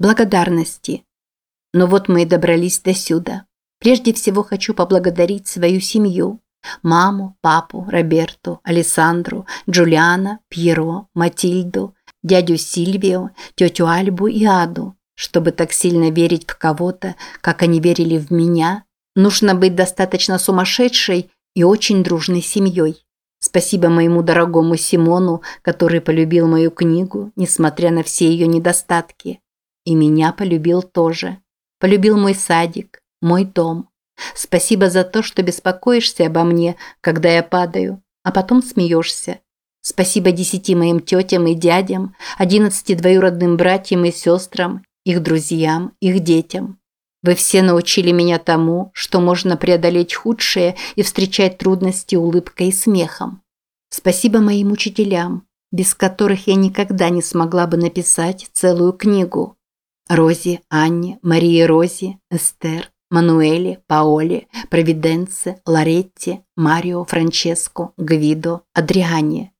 благодарности. Но вот мы и добрались до сюда. Прежде всего хочу поблагодарить свою семью. Маму, папу, Роберту, Алессандру, Джулиана, Пьеро, Матильду, дядю Сильвио, тетю Альбу и Аду. Чтобы так сильно верить в кого-то, как они верили в меня, нужно быть достаточно сумасшедшей и очень дружной семьей. Спасибо моему дорогому Симону, который полюбил мою книгу, несмотря на все ее недостатки. И меня полюбил тоже. Полюбил мой садик, мой дом. Спасибо за то, что беспокоишься обо мне, когда я падаю, а потом смеешься. Спасибо десяти моим тетям и дядям, одиннадцати двоюродным братьям и сестрам, их друзьям, их детям. Вы все научили меня тому, что можно преодолеть худшее и встречать трудности улыбкой и смехом. Спасибо моим учителям, без которых я никогда не смогла бы написать целую книгу. Рози, Анне, Марии Рози, Эстер, Мануэле, Паоле, Провиденце, Лоретти, Марио, Франческо, Гвидо, Адриане.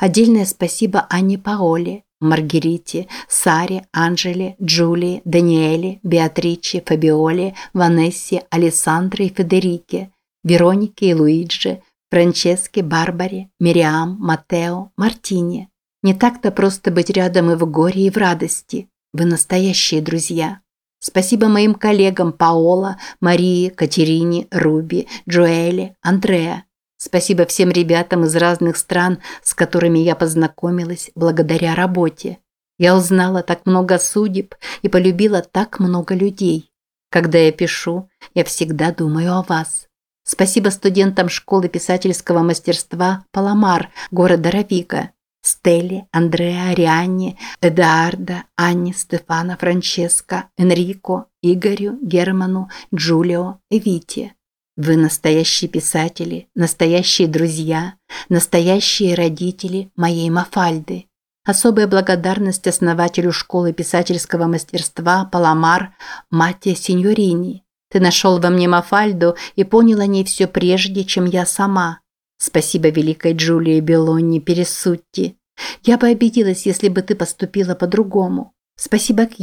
Отдельное спасибо Анне Паоле, Маргарите, Саре, Анжеле, Джулии, Даниэле, Беатриче, Фабиоле, Ванессе, Алессандре и Федерике, Веронике и Луиджи, Франческе, Барбаре, Мириам, Матео, Мартине. Не так-то просто быть рядом и в горе, и в радости. Вы настоящие друзья. Спасибо моим коллегам Паола, Марии, Катерине, Руби, Джоэле, Андреа. Спасибо всем ребятам из разных стран, с которыми я познакомилась благодаря работе. Я узнала так много судеб и полюбила так много людей. Когда я пишу, я всегда думаю о вас. Спасибо студентам школы писательского мастерства «Паламар» города Равика. Стелле, Андреа, Арианне, Эдуарда, Анне, Стефана, Франческо, Энрико, Игорю, Герману, Джулио и Вите. Вы настоящие писатели, настоящие друзья, настоящие родители моей Мафальды. Особая благодарность основателю школы писательского мастерства Паламар Матте Синьорини. Ты нашел во мне Мафальду и понял о ней все прежде, чем я сама. Спасибо великой Джулии Белонни Пересутти. Я бы обиделась, если бы ты поступила по-другому. Спасибо к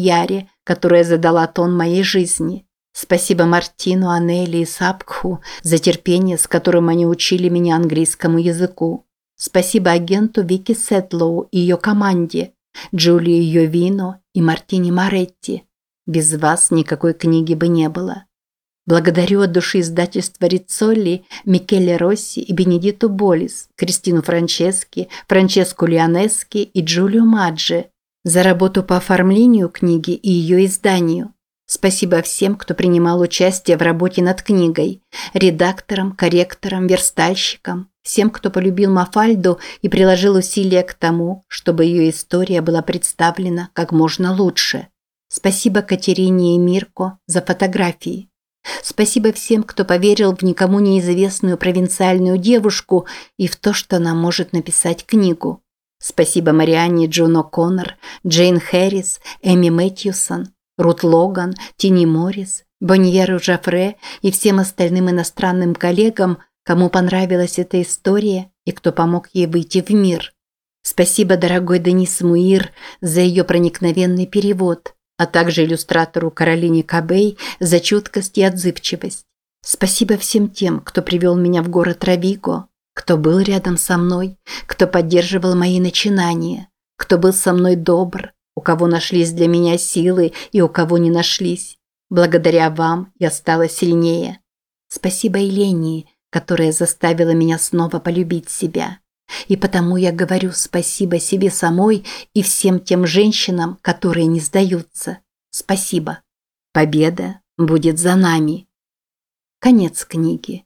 которая задала тон моей жизни. Спасибо Мартину, Анели и Сапкху за терпение, с которым они учили меня английскому языку. Спасибо агенту Вики Сетлоу и ее команде, Джулии Йовино и Мартине Маретти. Без вас никакой книги бы не было. Благодарю от души издательства Рицолли, Микеле Росси и Бенедиту Болис, Кристину Франчески, Франческу Лионески и Джулию Маджи за работу по оформлению книги и ее изданию. Спасибо всем, кто принимал участие в работе над книгой, редакторам, корректорам, верстальщикам, всем, кто полюбил Мафальду и приложил усилия к тому, чтобы ее история была представлена как можно лучше. Спасибо Катерине и Мирко за фотографии. Спасибо всем, кто поверил в никому неизвестную провинциальную девушку и в то, что она может написать книгу. Спасибо Марианне Джон О'Коннор, Джейн Хэррис, Эми Мэтьюсон, Рут Логан, Тини Моррис, Боньеру Жафре и всем остальным иностранным коллегам, кому понравилась эта история и кто помог ей выйти в мир. Спасибо, дорогой Денис Муир, за ее проникновенный перевод а также иллюстратору Каролине Кабей за чуткость и отзывчивость. Спасибо всем тем, кто привел меня в город Равиго, кто был рядом со мной, кто поддерживал мои начинания, кто был со мной добр, у кого нашлись для меня силы и у кого не нашлись. Благодаря вам я стала сильнее. Спасибо Елении, которая заставила меня снова полюбить себя. И потому я говорю спасибо себе самой и всем тем женщинам, которые не сдаются. Спасибо. Победа будет за нами. Конец книги.